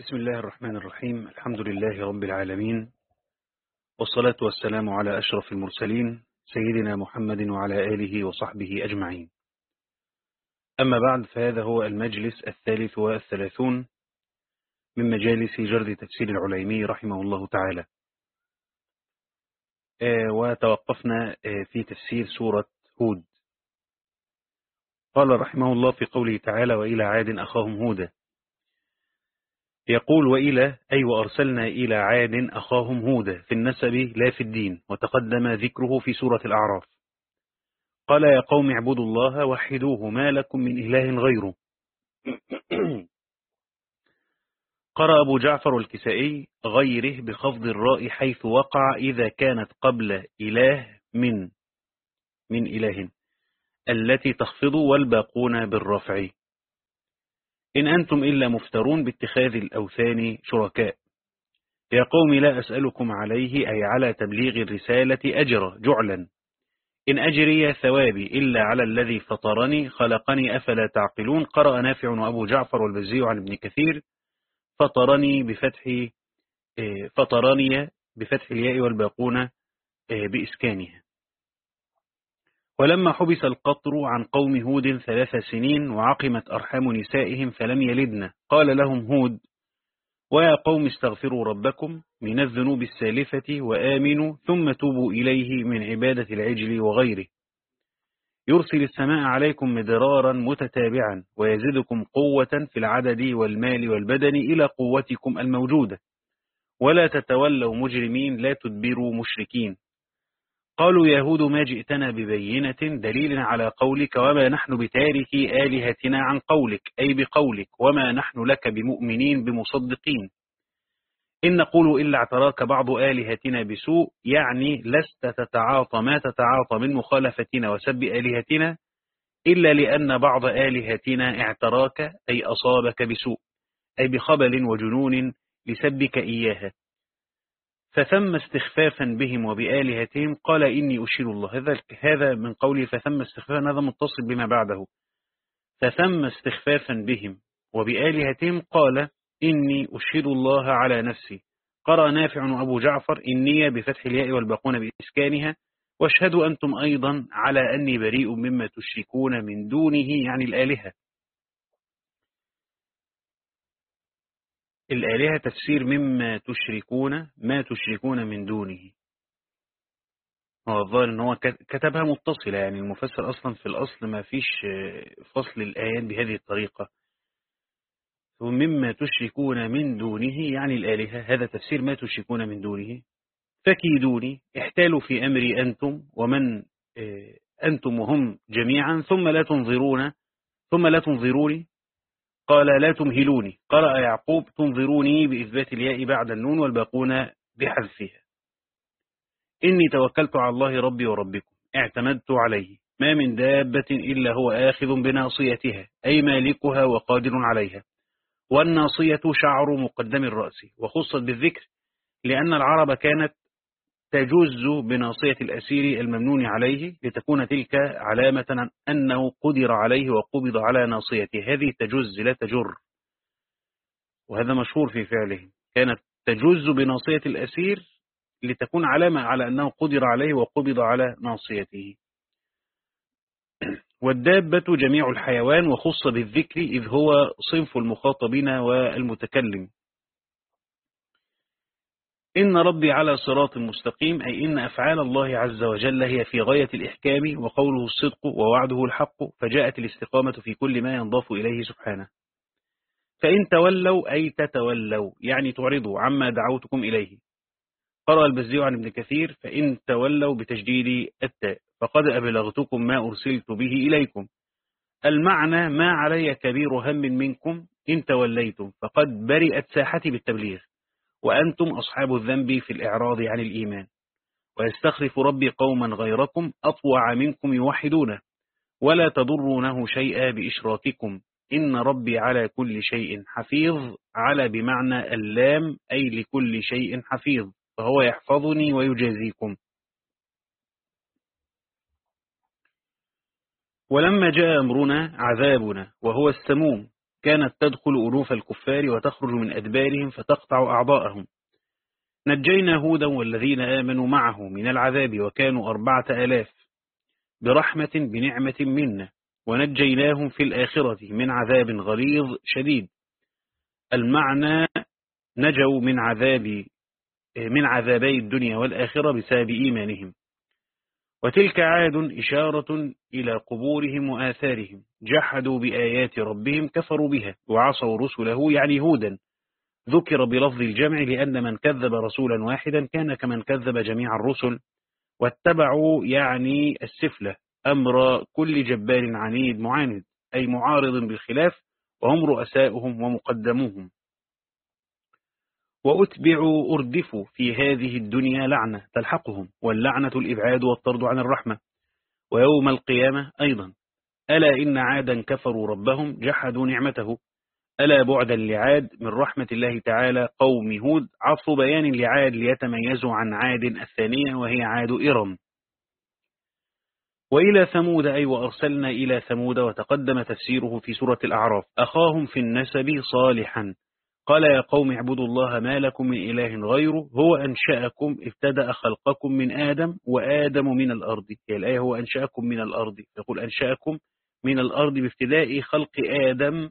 بسم الله الرحمن الرحيم. الحمد لله رب العالمين. والصلاة والسلام على أشرف المرسلين سيدنا محمد وعلى آله وصحبه أجمعين. أما بعد فهذا هو المجلس الثالث والثلاثون من مجالس جرد تفسير العليمي رحمه الله تعالى. وتوقفنا في تفسير سورة هود. قال رحمه الله في قوله تعالى وإلى عاد أخاهم هودا. يقول وإلى أي وأرسلنا إلى عاد أخاهم هودا في النسب لا في الدين وتقدم ذكره في سورة الأعراف. قال يا قوم اعبدوا الله وحدوه ما لكم من إله غيره. قرأ أبو جعفر الكسائي غيره بخفض الراء حيث وقع إذا كانت قبل إله من من إله التي تخفض والباقون بالرفع. إن أنتم إلا مفترون باتخاذ الأوثان شركاء. يا قوم لا أسألكم عليه أي على تبليغ الرسالة أجر جعلا. إن أجري ثوابي إلا على الذي فطرني خلقني أفلا تعقلون؟ قرأ نافع وأبو جعفر والبزي عن ابن كثير. فطرني بفتح فطرني بفتح الياء والباقون بإسكانها. ولما حبس القطر عن قوم هود ثلاث سنين وعقمت أرحام نسائهم فلم يلدن قال لهم هود ويا قوم استغفروا ربكم من الذنوب السالفة وآمنوا ثم توبوا إليه من عبادة العجل وغيره. يرسل السماء عليكم مدرارا متتابعا ويزدكم قوة في العدد والمال والبدن إلى قوتكم الموجودة. ولا تتولوا مجرمين لا تدبروا مشركين. قالوا يهود ما جئتنا ببينة دليل على قولك وما نحن بتاركي آلهتنا عن قولك أي بقولك وما نحن لك بمؤمنين بمصدقين. إن نقول إلا اعتراك بعض آلهتنا بسوء يعني لست تتعاطى ما تتعاطى من مخالفتنا وسب آلهتنا إلا لأن بعض آلهتنا اعتراك أي أصابك بسوء أي بخبل وجنون لسبك إياها. فثم استخفافا بهم وبآلهتهم قال إني أشير الله. هذا هذا من قولي فثم استخفافا هذا متصل بما بعده. فثم استخفافا بهم وبآلهتهم قال إني أشهد الله على نفسي. قرأ نافع وأبو جعفر إني بفتح الياء والباقون بإسكانها واشهدوا أنتم أيضا على أني بريء مما تشركون من دونه يعني الآلهة. الآلهة تفسير مما تشركون ما تشركون من دونه. هو الظاهر إن هو كتبها متصلة يعني المفسر أصلا في الأصل ما فيش فصل الآيات بهذه الطريقة. مما تشركون من دونه يعني الآلهة هذا تفسير ما تشركون من دونه. فكيدوني احتالوا في أمري أنتم ومن أنتم وهم جميعا ثم لا تنظرون ثم لا تنظروني. قال لا تمهلوني. قرأ يعقوب تنظروني بإثبات الياء بعد النون والباقون بحذفها. إني توكلت على الله ربي وربكم. اعتمدت عليه. ما من دابة إلا هو آخذ بناصيتها أي مالكها وقادر عليها. والناصية شعر مقدم الرأس. وخصت بالذكر لأن العرب كانت تجز بناصية الأسير الممنون عليه لتكون تلك علامة أنه قدر عليه وقبض على ناصيته. هذه تجز لا تجر. وهذا مشهور في فعله. كانت تجز بناصية الأسير لتكون علامة على أنه قدر عليه وقبض على ناصيته. والدابة جميع الحيوان وخص بالذكر إذ هو صنف المخاطبين والمتكلم. إن ربي على صراط مستقيم أي إن أفعال الله عز وجل هي في غاية الإحكام وقوله الصدق ووعده الحق فجاءت الاستقامة في كل ما ينضاف إليه سبحانه. فإن تولوا أي تتولوا يعني تعرضوا عما دعوتكم إليه. قرأ البزي عن ابن كثير فإن تولوا بتجديد التاء فقد أبلغتكم ما أرسلت به إليكم. المعنى ما علي كبير هم منكم إن توليتم فقد برئت ساحتي بالتبليغ. وأنتم أصحاب الذنب في الإعراض عن الإيمان. ويستخلف ربي قوما غيركم أطوع منكم يوحدونه. ولا تضرونه شيئا بإشراككم. إن ربي على كل شيء حفيظ. على بمعنى اللام أي لكل شيء حفيظ. فهو يحفظني ويجازيكم. ولما جاء أمرنا عذابنا وهو السموم. كانت تدخل ألوف الكفار وتخرج من أدبارهم فتقطع أعضاءهم. نجينا هودا والذين آمنوا معه من العذاب وكانوا أربعة آلاف برحمة بنعمة منا ونجيناهم في الآخرة من عذاب غليظ شديد. المعنى نجوا من عذاب من عذابي الدنيا والآخرة بسبب إيمانهم. وتلك عاد إشارة إلى قبورهم وآثارهم. جحدوا بآيات ربهم كفروا بها وعصوا رسله يعني هودا. ذكر بلفظ الجمع لأن من كذب رسولا واحدا كان كمن كذب جميع الرسل واتبعوا يعني السفلة أمر كل جبار عنيد معاند أي معارض بالخلاف وهم رؤساؤهم ومقدموهم. وأتبعوا أردفوا في هذه الدنيا لعنة تلحقهم واللعنة الإبعاد والطرد عن الرحمة. ويوم القيامة أيضا ألا إن عادا كفروا ربهم جحدوا نعمته. ألا بعدا لعاد من رحمة الله تعالى قوم هود عطف بيان لعاد ليتميزوا عن عاد الثانية وهي عاد إرم. وإلى ثمود أي وأرسلنا إلى ثمود وتقدم تفسيره في سورة الأعراف أخاهم في النسب صالحا. قال يا قوم اعبدوا الله ما لكم من إله غيره هو أنشأكم ابتدأ خلقكم من آدم وآدم من الأرض. هي الآية هو أنشأكم من الأرض. يقول أنشأكم من الأرض بافتداء خلق آدم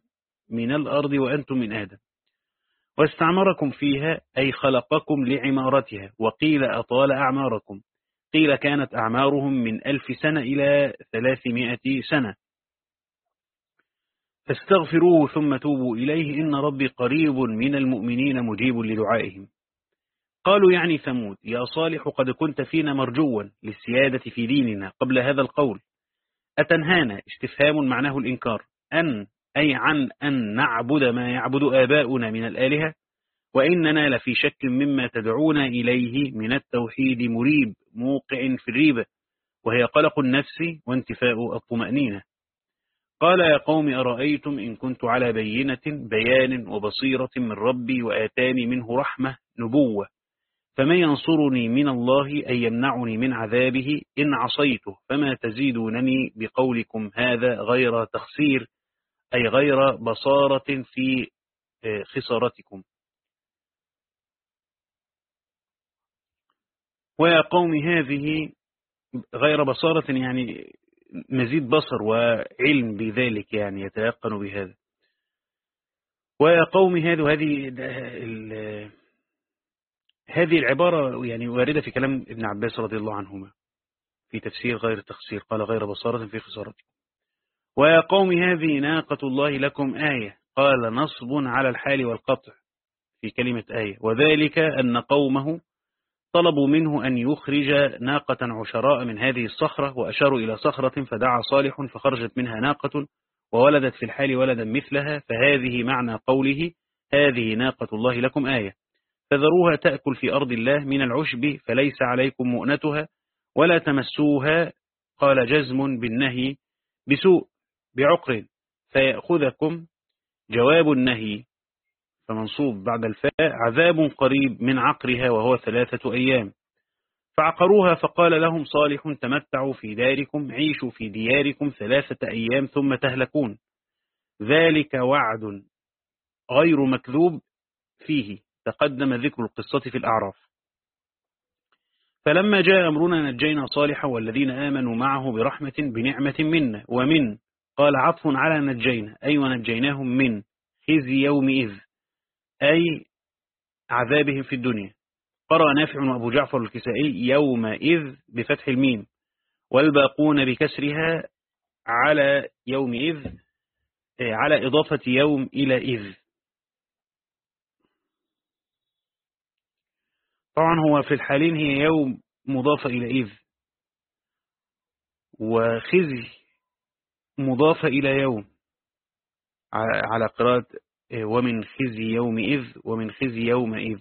من الأرض وأنتم من آدم. واستعمركم فيها أي خلقكم لعمارتها. وقيل أطال أعماركم. قيل كانت أعمارهم من ألف سنة إلى ثلاثمائة سنة. فاستغفروه ثم توبوا إليه إن ربي قريب من المؤمنين مجيب لدعائهم. قالوا يعني ثمود يا صالح قد كنت فينا مرجوا للسيادة في ديننا قبل هذا القول. أتنهانا؟ استفهام معناه الإنكار. أن أي عن أن نعبد ما يعبد آباؤنا من الآلهة وإننا لفي شك مما تدعونا إليه من التوحيد مريب موقع في الريبة وهي قلق النفس وانتفاء الطمأنينة. قال يا قوم أرأيتم إن كنت على بينة بيان وبصيرة من ربي وآتاني منه رحمة نبوة فمن ينصرني من الله أن يمنعني من عذابه؟ إن عصيته فما تزيدونني بقولكم هذا غير تخسير أي غير بصارة في آه، خسارتكم. ويا قوم هذه غير بصارة يعني مزيد بصر وعلم بذلك يعني يتيقن بهذا. ويا قوم هذه هذه هذه العبارة يعني واردة في كلام ابن عباس رضي الله عنهما في تفسير غير تخسير قال غير بصارة في خسارتكم. ويا قوم هذه ناقة الله لكم آية. قال نصب على الحال والقطع. في كلمة آية. وذلك أن قومه طلبوا منه أن يخرج ناقة عشراء من هذه الصخرة وأشاروا إلى صخرة فدعا صالح فخرجت منها ناقة وولدت في الحال ولدا مثلها فهذه معنى قوله هذه ناقة الله لكم آية. فذروها تأكل في أرض الله من العشب فليس عليكم مؤنتها ولا تمسوها قال جزم بالنهي بسوء بعقر فيأخذكم جواب النهي فمنصوب بعد الفاء عذاب قريب من عقرها وهو ثلاثة أيام. فعقروها فقال لهم صالح تمتعوا في داركم عيشوا في دياركم ثلاثة أيام ثم تهلكون. ذلك وعد غير مكذوب فيه تقدم ذكر القصة في الأعراف. فلما جاء أمرنا نجينا صالحا والذين آمنوا معه برحمة بنعمة منا ومن قال عطف على نجينا أي ونجيناهم من خزي يومئذ. أي عذابهم في الدنيا. قرأ نافع وأبو جعفر الكسائي يومئذ بفتح الميم والباقون بكسرها على يومئذ آه، على إضافة يوم إلى إذ. طبعا هو في الحالين هي يوم مضافة إلى إذ وخزي مضافة إلى يوم على قراءة ومن خزي يومئذ ومن خزي يومئذ.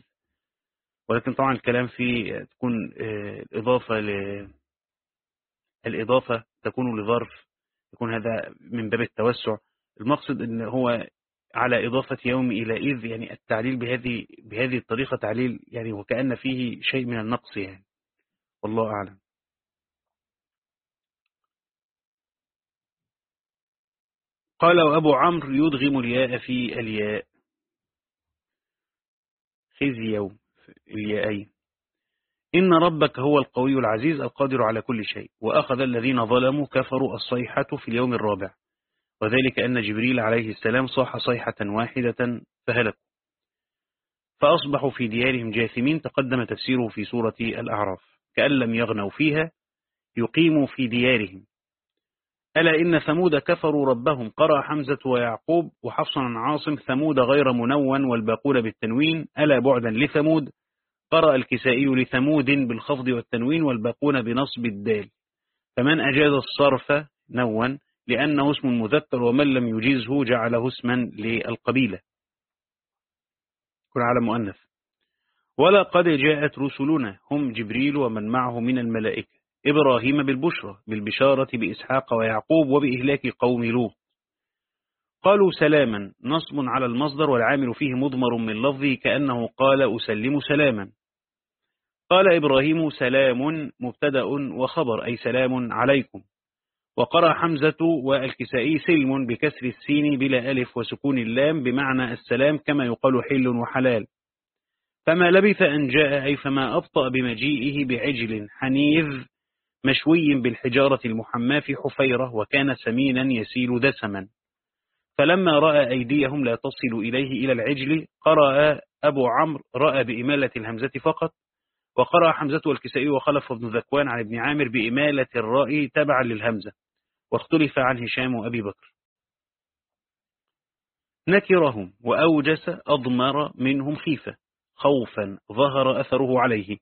ولكن طبعا الكلام فيه تكون الإضافة ل... الإضافة تكون لظرف يكون هذا من باب التوسع. المقصد إن هو على إضافة يوم إلى إذ يعني التعليل بهذه بهذه الطريقة تعليل يعني وكأن فيه شيء من النقص يعني. والله أعلم. قال وأبو عمرو يدغم الياء في الياء. خزي الياءين. إن ربك هو القوي العزيز القادر على كل شيء وأخذ الذين ظلموا كفروا الصيحة في اليوم الرابع. وذلك أن جبريل عليه السلام صاح صيحة واحدة فهلكوا. فأصبحوا في ديارهم جاثمين تقدم تفسيره في سورة الأعراف. كأن لم يغنوا فيها يقيموا في ديارهم. ألا إن ثمود كفروا ربهم؟ قرأ حمزة ويعقوب وحفص عن عاصم ثمود غير منون والباقون بالتنوين. ألا بعدا لثمود؟ قرأ الكسائي لثمود بالخفض والتنوين والباقون بنصب الدال. فمن أجاز الصرف نوا لأنه اسم مذكر ومن لم يجيزه جعله اسما للقبيلة. كن على مؤنث. ولقد جاءت رسلنا هم جبريل ومن معه من الملائكة. إبراهيم بالبشرى بالبشارة بإسحاق ويعقوب وبإهلاك قوم لوط. قالوا سلاما نصب على المصدر والعامل فيه مضمر من لفظه كأنه قال أسلم سلاما. قال إبراهيم سلام مبتدأ وخبر أي سلام عليكم. وقرأ حمزة والكسائي سلم بكسر السين بلا ألف وسكون اللام بمعنى السلام كما يقال حل وحلال. فما لبث أن جاء أي فما أبطأ بمجيئه بعجل حنيذ مشوي بالحجارة المحمى في حفيرة وكان سمينا يسيل دسما. فلما رأى أيديهم لا تصل إليه إلى العجل قرأ أبو عمرو رأى بإمالة الهمزة فقط وقرأ حمزة والكسائي وخلف ابن ذكوان عن ابن عامر بإمالة الرأي تبعا للهمزة. واختلف عن هشام وأبي بكر. نكرهم وأوجس أضمر منهم خيفة. خوفا ظهر أثره عليه.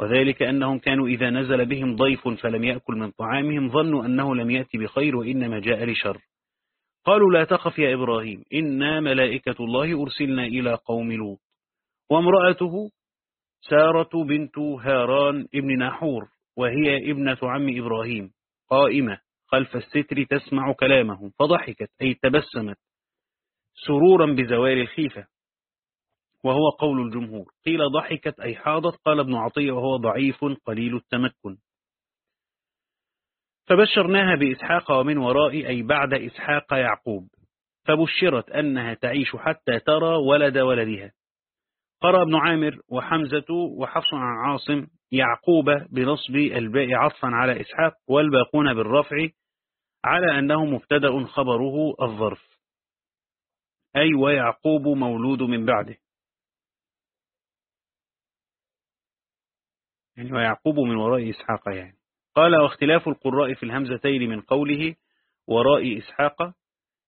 وذلك أنهم كانوا إذا نزل بهم ضيف فلم يأكل من طعامهم ظنوا أنه لم يأتي بخير وإنما جاء لشر. قالوا لا تخف يا إبراهيم إنا ملائكة الله أرسلنا إلى قوم لوط. وامرأته سارة بنت هاران ابن ناحور وهي ابنة عم إبراهيم قائمة خلف الستر تسمع كلامه فضحكت أي تبسمت سرورا بزوال الخيفة. وهو قول الجمهور. قيل ضحكت أي حاضت قال ابن عطية وهو ضعيف قليل التمكن. فبشرناها بإسحاق ومن وراء أي بعد إسحاق يعقوب. فبشرت أنها تعيش حتى ترى ولد ولدها. قرأ ابن عامر وحمزة وحفص عن عاصم يعقوب بنصب الباء عطفا على إسحاق والباقون بالرفع على أنه مبتدأ خبره الظرف. أي ويعقوب مولود من بعده. يعني ويعقوب من وراء إسحاق يعني. قال واختلاف القراء في الهمزتين من قوله وراء إسحاق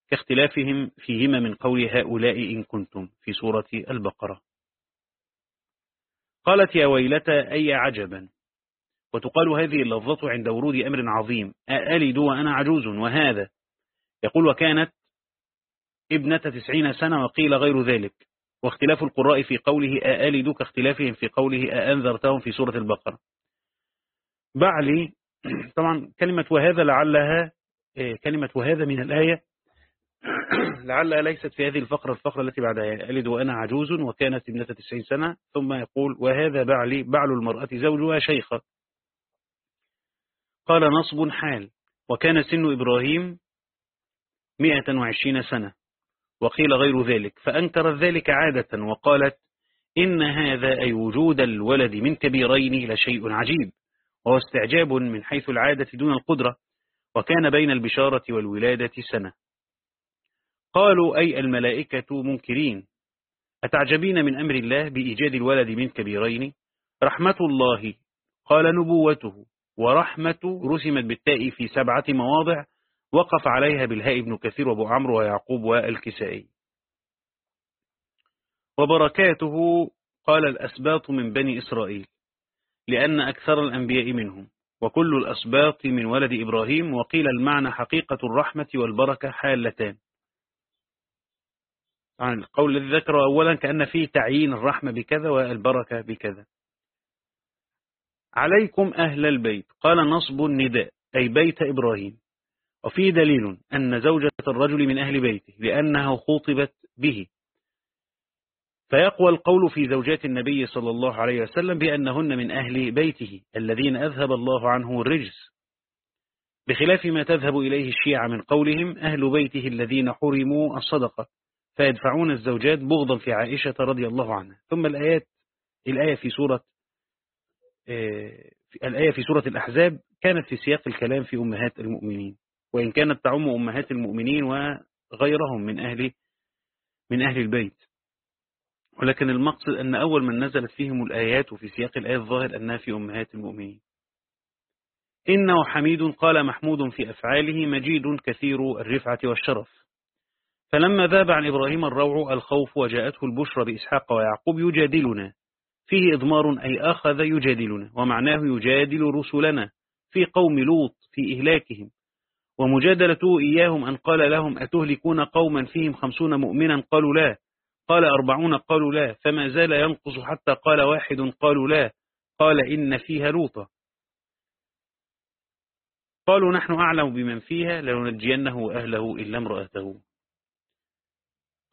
كاختلافهم فيهما من قول هؤلاء إن كنتم في سورة البقرة. قالت يا ويلتا أي عجبا؟ وتقال هذه اللفظة عند ورود أمر عظيم. أألد وأنا عجوز وهذا؟ يقول وكانت ابنة تسعين سنة وقيل غير ذلك. واختلاف القراء في قوله أألد كاختلافهم في قوله أأنذرتهم في سورة البقرة. بعلي طبعا كلمة وهذا لعلها إيه، كلمة وهذا من الآية لعلها ليست في هذه الفقرة الفقرة التي بعدها ألد وأنا عجوز وكانت ابنة تسعين سنة ثم يقول وهذا بعلي بعل المرأة زوجها شيخة قال نصب حال وكان سن إبراهيم مئة وعشرين سنة. وقيل غير ذلك فأنكرت ذلك عادة وقالت إن هذا أي وجود الولد من كبيرين لشيء عجيب وهو استعجاب من حيث العادة دون القدرة وكان بين البشارة والولادة سنة. قالوا أي الملائكة منكرين؟ أتعجبين من أمر الله بإيجاد الولد من كبيرين؟ رحمة الله قال نبوته ورحمة رسمت بالتاء في سبعة مواضع وقف عليها بالهاء ابن كثير وابو عمرو ويعقوب والكسائي. وبركاته قال الأسباط من بني إسرائيل لأن أكثر الأنبياء منهم وكل الأسباط من ولد إبراهيم وقيل المعنى حقيقة الرحمة والبركة حالتان. عن القول الذي ذكره أولا كأن فيه تعيين الرحمة بكذا والبركة بكذا. عليكم أهل البيت قال نصب النداء أي بيت إبراهيم. وفيه دليل أن زوجة الرجل من أهل بيته لأنها خطبت به. فيقوى القول في زوجات النبي صلى الله عليه وسلم بأنهن من أهل بيته الذين أذهب الله عنه الرجس. بخلاف ما تذهب إليه الشيعة من قولهم أهل بيته الذين حرموا الصدقة. فيدفعون الزوجات بغضا في عائشة رضي الله عنها. ثم الآيات الآية في سورة آه، الآية في سورة الأحزاب كانت في سياق الكلام في أمهات المؤمنين. وإن كانت تعم أمهات المؤمنين وغيرهم من أهل من أهل البيت. ولكن المقصد أن أول من نزلت فيهم الآيات وفي سياق الآية الظاهر أنها في أمهات المؤمنين. إنه حميد قال محمود في أفعاله مجيد كثير الرفعة والشرف. فلما ذاب عن إبراهيم الروع الخوف وجاءته البشرى بإسحاق ويعقوب يجادلنا. فيه إضمار أي أخذ يجادلنا ومعناه يجادل رسلنا في قوم لوط في إهلاكهم. ومجادلته إياهم أن قال لهم أتهلكون قوما فيهم خمسون مؤمنا قالوا لا. قال أربعون قالوا لا. فما زال ينقص حتى قال واحد قالوا لا. قال إن فيها لوطا قالوا نحن أعلم بمن فيها لننجينه وأهله إلا امرأته.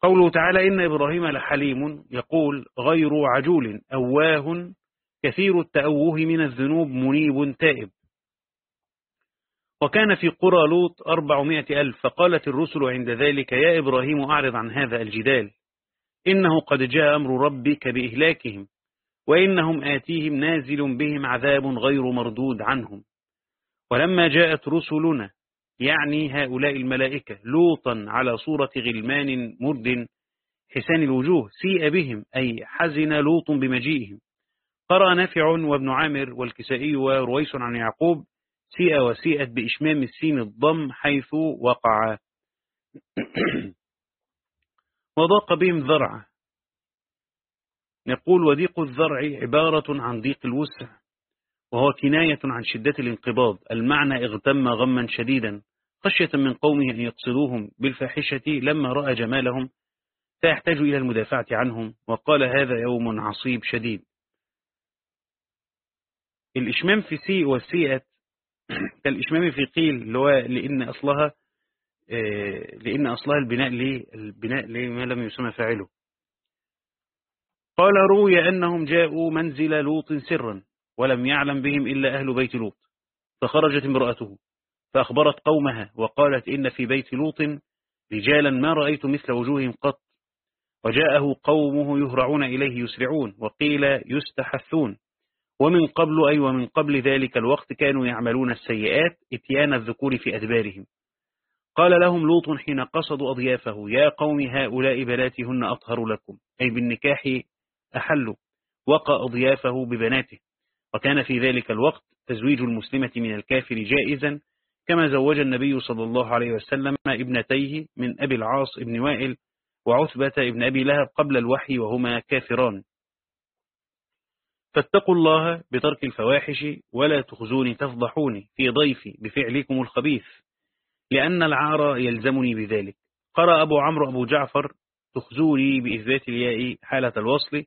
قوله تعالى إن إبراهيم لحليم. يقول غير عجول أواه كثير التأوه من الذنوب منيب تائب. وكان في قرى لوط أربعمائة ألف فقالت الرسل عند ذلك يا إبراهيم أعرض عن هذا الجدال إنه قد جاء أمر ربك بإهلاكهم وإنهم آتيهم نازل بهم عذاب غير مردود عنهم. ولما جاءت رسلنا يعني هؤلاء الملائكة لوطا على صورة غلمان مرد حسان الوجوه سيء بهم أي حزن لوط بمجيئهم. قرأ نافع وابن عامر والكسائي ورويس عن يعقوب سيء وسيئت بإشمام السين الضم حيث وقع. وضاق بهم ذرع. نقول وضيق الذرع عبارة عن ضيق الوسع وهو كناية عن شدة الانقباض. المعنى اغتم غما شديدا خشية من قومه أن يقصدوهم. بالفاحشة لما رأى جمالهم فيحتاج إلى المدافعة عنهم. وقال هذا يوم عصيب شديد. الإشمام في سيء والسيئة كالإشمام في قيل اللي هو لأن أصلها آه، لأن أصلها البناء ليه؟ البناء لما لم يسمى فاعله. قال روي أنهم جاءوا منزل لوط سرا ولم يعلم بهم إلا أهل بيت لوط فخرجت امرأته فأخبرت قومها وقالت إن في بيت لوط رجالا ما رأيت مثل وجوههم قط وجاءه قومه يهرعون إليه يسرعون وقيل يستحثون. ومن قبل أي ومن قبل ذلك الوقت كانوا يعملون السيئات إتيان الذكور في أدبارهم. قال لهم لوط حين قصدوا أضيافه يا قوم هؤلاء بناتهن أطهر لكم. أي بالنكاح أحلوا وقى أضيافه ببناته. وكان في ذلك الوقت تزويج المسلمة من الكافر جائزا كما زوج النبي صلى الله عليه وسلم ابنتيه من أبي العاص ابن وائل وعثبة ابن أبي لهب قبل الوحي وهما كافران. فاتقوا الله بترك الفواحش ولا تخزوني تفضحوني في ضيفي بفعلكم الخبيث لأن العار يلزمني بذلك. قرأ أبو عمرو أبو جعفر تخزوني بإثبات الياء حالة الوصل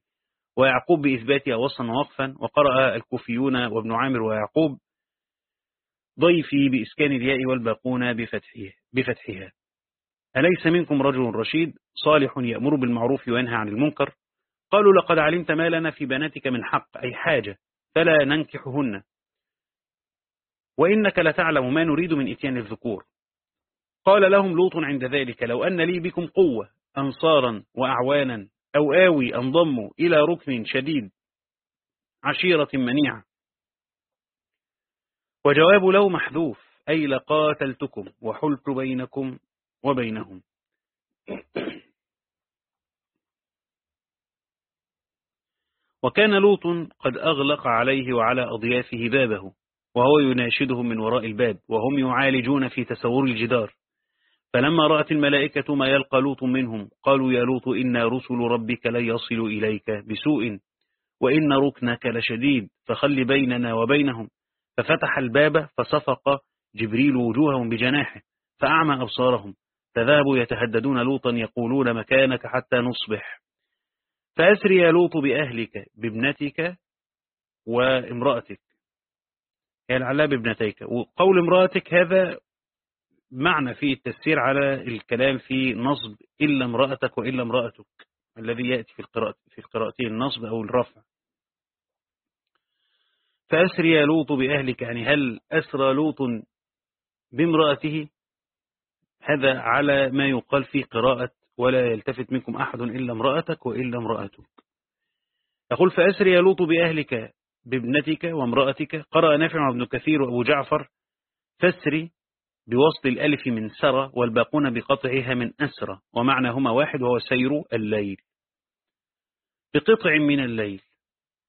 ويعقوب بإثباتها وصلا ووقفا وقرأ الكوفيون وابن عامر ويعقوب ضيفي بإسكان الياء والباقون بفتحها, بفتحها. أليس منكم رجل رشيد صالح يأمر بالمعروف وينهى عن المنكر؟ قالوا لقد علمت ما لنا في بناتك من حق أي حاجة فلا ننكحهن. وإنك لتعلم ما نريد من إتيان الذكور. قال لهم لوط عند ذلك لو أن لي بكم قوة أنصارا وأعوانا أو آوي أنضموا إلى ركن شديد عشيرة منيعة. وجواب لو محذوف أي لقاتلتكم وحلت بينكم وبينهم. وكان لوط قد أغلق عليه وعلى أضيافه بابه وهو يناشدهم من وراء الباب وهم يعالجون في تسور الجدار. فلما رأت الملائكة ما يلقى لوط منهم قالوا يا لوط إنا رسل ربك لن يصلوا إليك بسوء وإن ركنك لشديد فخل بيننا وبينهم. ففتح الباب فصفق جبريل وجوههم بجناحه فأعمى أبصارهم. فذهبوا يتهددون لوطا يقولون مكانك حتى نصبح. فأسري يا لوط بأهلك بابنتك وامرأتك. يعني على بابنتيك. وقول امرأتك هذا معنى في التفسير على الكلام في نصب إلا امرأتك وإلا امرأتك الذي يأتي في القراءة في القراءتين النصب أو الرفع. فأسري يا لوط بأهلك يعني هل أسرى لوط بامرأته؟ هذا على ما يقال في قراءة ولا يلتفت منكم أحد إلا امرأتك وإلا امرأتك. يقول فأسري يا لوط بأهلك بابنتك وامرأتك. قرأ نافع ابن كثير وأبو جعفر فاسري بوصل الألف من سرى والباقون بقطعها من أسرى ومعناهما واحد وهو سير الليل. بقطع من الليل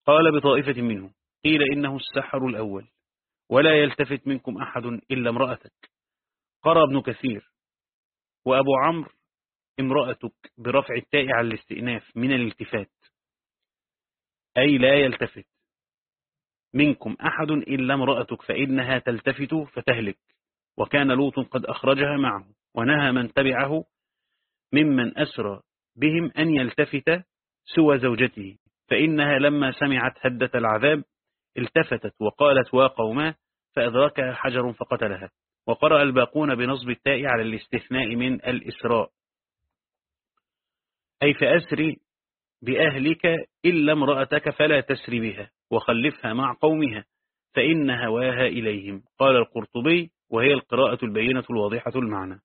قال بطائفة منه قيل إنه السحر الأول ولا يلتفت منكم أحد إلا امرأتك. قرأ ابن كثير وأبو عمرو امرأتك برفع التاء على الاستئناف من الالتفات. أي لا يلتفت. منكم أحد إلا امرأتك فإنها تلتفت فتهلك. وكان لوط قد أخرجها معه ونهى من تبعه ممن أسرى بهم أن يلتفت سوى زوجته. فإنها لما سمعت هدة العذاب التفتت وقالت وقوما فأدركها حجر فقتلها. وقرأ الباقون بنصب التاء على الاستثناء من الإسراء. أي فأسري بأهلك إلا امرأتك فلا تسري بها وخلفها مع قومها فإن هواها إليهم. قال القرطبي وهي القراءة البينة الواضحة المعنى.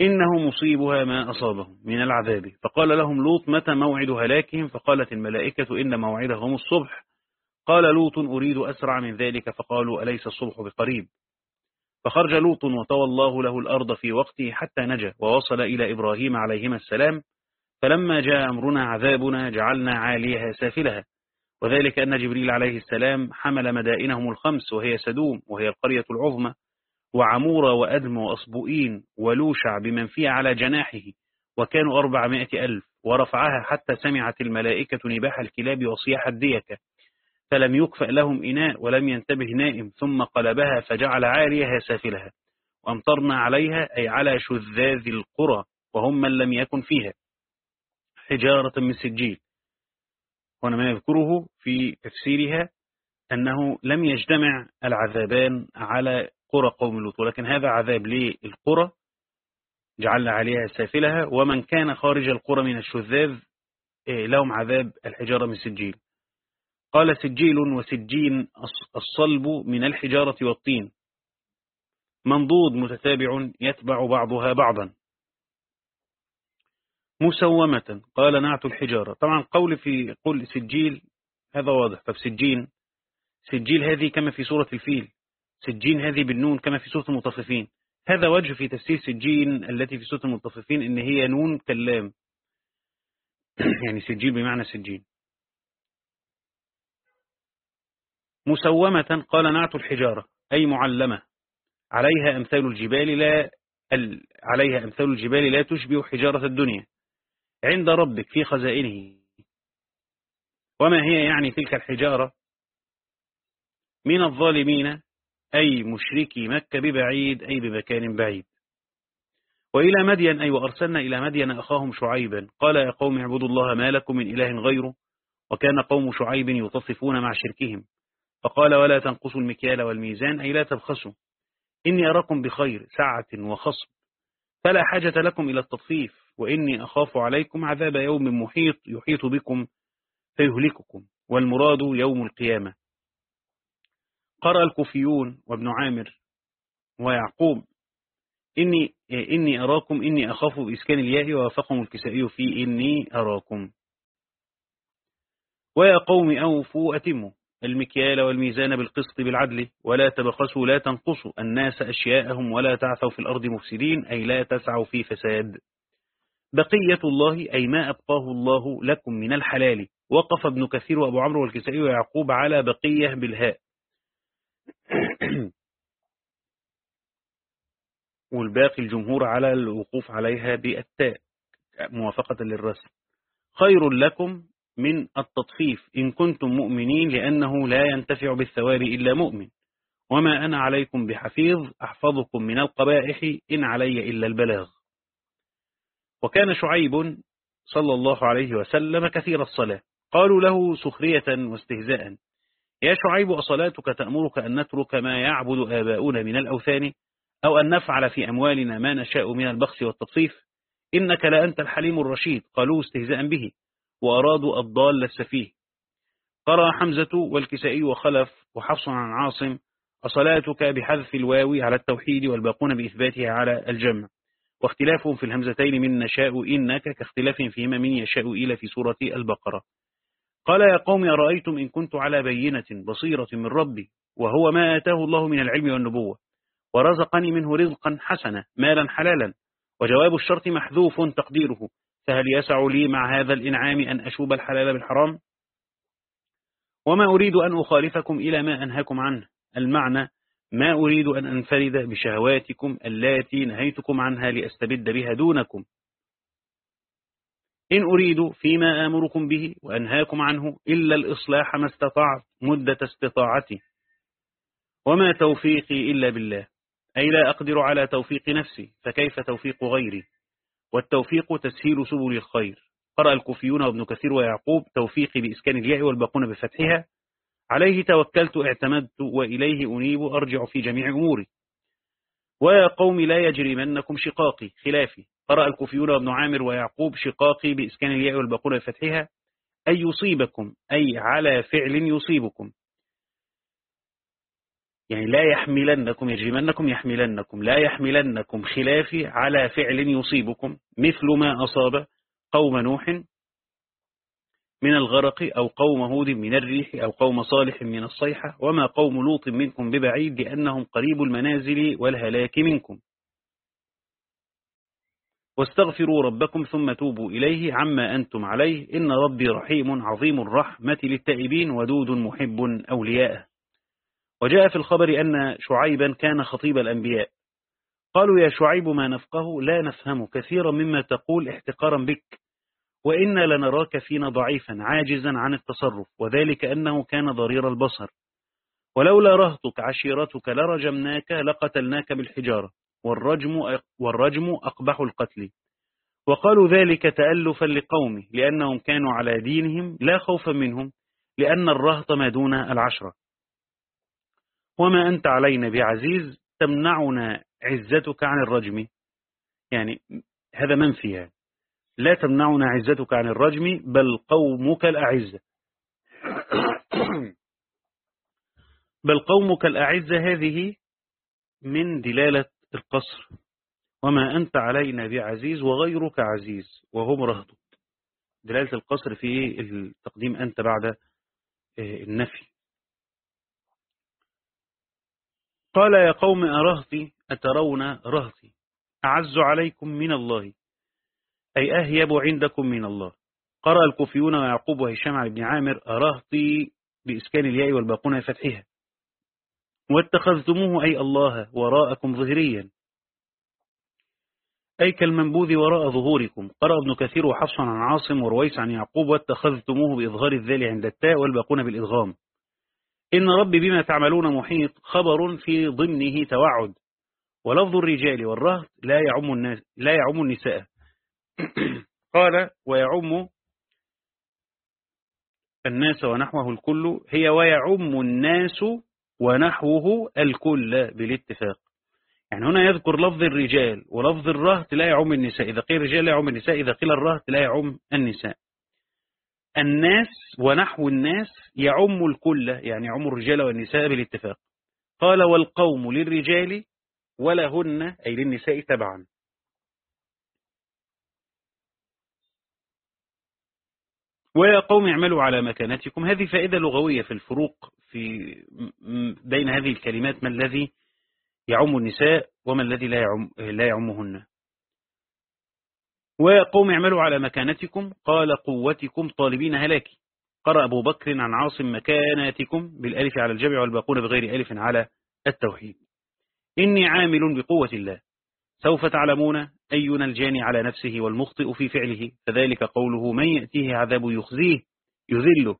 إنه مصيبها ما أصابهم من العذاب. فقال لهم لوط متى موعد هلاكهم؟ فقالت الملائكة إن موعدهم الصبح. قال لوط أريد أسرع من ذلك. فقالوا أليس الصبح بقريب؟ فخرج لوط وطوى الله له الأرض في وقته حتى نجا ووصل إلى إبراهيم عليهما السلام فلما جاء أمرنا عذابنا جعلنا عاليها سافلها وذلك أن جبريل عليه السلام حمل مدائنهم الخمس وهي سدوم وهي القرية العظمى وعمورة وأدم وأصبؤين ولوشع بمن فيها على جناحه وكانوا أربعمائة ألف ورفعها حتى سمعت الملائكة نباح الكلاب وصياح الديكة. فلم يكفأ لهم إناء ولم ينتبه نائم ثم قلبها فجعل عاليها سافلها وأمطرنا عليها أي على شذاذ القرى وهم من لم يكن فيها. حجارة من سجيل. هنا ما يذكره في تفسيرها أنه لم يجتمع العذابان على قرى قوم لوط ولكن هذا عذاب للقرى جعلنا عليها سافلها ومن كان خارج القرى من الشذاذ إيه، لهم عذاب الحجارة من سجيل. قال سجيل وسجين الصلب من الحجارة والطين. منضود متتابع يتبع بعضها بعضا. مسومة قال نعت الحجارة. طبعا قول في قول سجيل هذا واضح. طب سجين سجيل هذه كما في سورة الفيل. سجين هذه بالنون كما في سورة المطففين. هذا وجه في تفسير سجين التي في سورة المطففين إن هي نون كلام. يعني سجيل بمعنى سجين. مسومة قال نعت الحجارة أي معلمة. عليها أمثال الجبال لا عليها أمثال الجبال لا تشبه حجارة الدنيا. عند ربك في خزائنه. وما هي يعني تلك الحجارة؟ من الظالمين أي مشركي مكة ببعيد أي بمكان بعيد. وإلى مدين أي وأرسلنا إلى مدين أخاهم شعيبا. قال يا قوم اعبدوا الله ما لكم من إله غيره. وكان قوم شعيب يتصفون مع شركهم. فقال ولا تنقصوا المكيال والميزان أي لا تبخسوا. إني أراكم بخير سعة وخصب. فلا حاجة لكم إلى التطفيف وإني أخاف عليكم عذاب يوم محيط يحيط بكم فيهلككم. والمراد يوم القيامة. قرأ الكوفيون وابن عامر ويعقوب إني, إني أراكم إني أخاف بإسكان الياء ووافقهم الكسائي في إني أراكم. ويا قوم أوفوا أتموا. المكيال والميزان بالقسط بالعدل ولا تبخسوا لا تنقصوا. الناس أشياءهم ولا تعثوا في الأرض مفسدين أي لا تسعوا في فساد. بقية الله أي ما أبقاه الله لكم من الحلال. وقف ابن كثير وأبو عمرو والكسائي ويعقوب على بقية بالهاء. والباقي الجمهور على الوقوف عليها بالتاء موافقة للرسم. خير لكم من التطفيف إن كنتم مؤمنين لأنه لا ينتفع بالثواب إلا مؤمن. وما أنا عليكم بحفيظ أحفظكم من القبائح إن علي إلا البلاغ. وكان شعيب صلى الله عليه وسلم كثير الصلاة. قالوا له سخرية واستهزاء. يا شعيب أصلاتك تأمرك أن نترك ما يعبد آباؤنا من الأوثان؟ أو أن نفعل في أموالنا ما نشاء من البخس والتطفيف؟ إنك لأنت الحليم الرشيد. قالوا استهزاء به. وأرادوا الضال السفيه. قرأ حمزة والكسائي وخلف وحفص عن عاصم وصلاتك بحذف الواو على التوحيد والباقون بإثباتها على الجمع. واختلافهم في الهمزتين من نشاء إنك كاختلاف فيهما من يشاء إلى في سورة البقرة. قال يا قوم أرأيتم إن كنت على بينة بصيرة من ربي وهو ما آتاه الله من العلم والنبوة ورزقني منه رزقا حسنا مالا حلالا وجواب الشرط محذوف تقديره. فهل يسع لي مع هذا الإنعام أن أشوب الحلال بالحرام؟ وما أريد أن أخالفكم إلى ما أنهاكم عنه. المعنى ما أريد أن أنفرد بشهواتكم التي نهيتكم عنها لأستبد بها دونكم. إن أريد فيما آمركم به وأنهاكم عنه إلا الإصلاح ما استطعت مدة استطاعتي. وما توفيقي إلا بالله. أي لا أقدر على توفيق نفسي فكيف توفيق غيري؟ والتوفيق تسهيل سبل الخير. قرأ الكوفيون وابن كثير ويعقوب توفيقي بإسكان الياء والباقون بفتحها. عليه توكلت اعتمدت وإليه أنيب أرجع في جميع أموري. ويا قوم لا يجرمنكم شقاقي خلافي. قرأ الكوفيون وابن عامر ويعقوب شقاقي بإسكان الياء والباقون بفتحها. أي يصيبكم أي على فعل يصيبكم. يعني لا يحملنكم يجرمنكم يحملنكم لا يحملنكم خلافي على فعل يصيبكم مثل ما أصاب قوم نوح من الغرق أو قوم هود من الريح أو قوم صالح من الصيحة وما قوم لوط منكم ببعيد لأنهم قريب المنازل والهلاك منكم. واستغفروا ربكم ثم توبوا إليه عما أنتم عليه. إن ربي رحيم عظيم الرحمة للتائبين ودود محب أولياءه. وجاء في الخبر أن شعيبا كان خطيب الأنبياء. قالوا يا شعيب ما نفقه؟ لا نفهم كثيرا مما تقول احتقارا بك. وإنا لنراك فينا ضعيفا عاجزا عن التصرف وذلك أنه كان ضرير البصر. ولولا رهطك عشيرتك لرجمناك لقتلناك بالحجارة. والرجم, والرجم أقبح القتل. وقالوا ذلك تألفا لقومه لأنهم كانوا على دينهم لا خوفا منهم لأن الرهط ما دون العشرة. وما أنت علينا بعزيز تمنعنا عزتك عن الرجم. يعني هذا منفي يعني. لا تمنعنا عزتك عن الرجم بل قومك الأعزة بل قومك الأعزة هذه من دلالة القصر. وما أنت علينا بعزيز وغيرك عزيز وهم رهطك دلالة القصر في التقديم أنت بعد آه، النفي. قال يا قوم أرهطي؟ أترون رهطي. أعز عليكم من الله. أي أهيب عندكم من الله. قرأ الكوفيون ويعقوب وهشام بن عامر أرهطي بإسكان الياء والباقون فتحها واتخذتموه أي الله وراءكم ظهريا. أي كالمنبوذ وراء ظهوركم. قرأ ابن كثير وحفص عن عاصم ورويس عن يعقوب واتخذتموه بإظهار الذال عند التاء والباقون بالإضغام. إن ربي بما تعملون محيط خبر في ضمنه توعد. ولفظ الرجال والرهط لا يعم الناس لا يعم النساء. قال ويعم الناس ونحوه الكل. هي ويعم الناس ونحوه الكل بالاتفاق. يعني هنا يذكر لفظ الرجال ولفظ الرهط لا يعم النساء. إذا قيل الرجال لا يعم النساء إذا قيل الرهط لا يعم النساء. الناس ونحو الناس يعم الكل يعني يعم الرجال والنساء بالاتفاق. قال والقوم للرجال ولهن أي للنساء تبعا. ويا قوم اعملوا على مكانتكم. هذه فائدة لغوية في الفروق في بين هذه الكلمات ما الذي يعم النساء وما الذي لا يعم لا يعمهن. ويا قوم اعملوا على مكانتكم قال قوتكم طالبين هلاكي قرأ أبو بكر عن عاصم مكاناتكم بالألف على الجمع والباقون بغير ألف على التوحيد. إني عامل بقوة الله. سوف تعلمون أينا الجاني على نفسه والمخطئ في فعله فذلك قوله من يأتيه عذاب يخزيه يذله.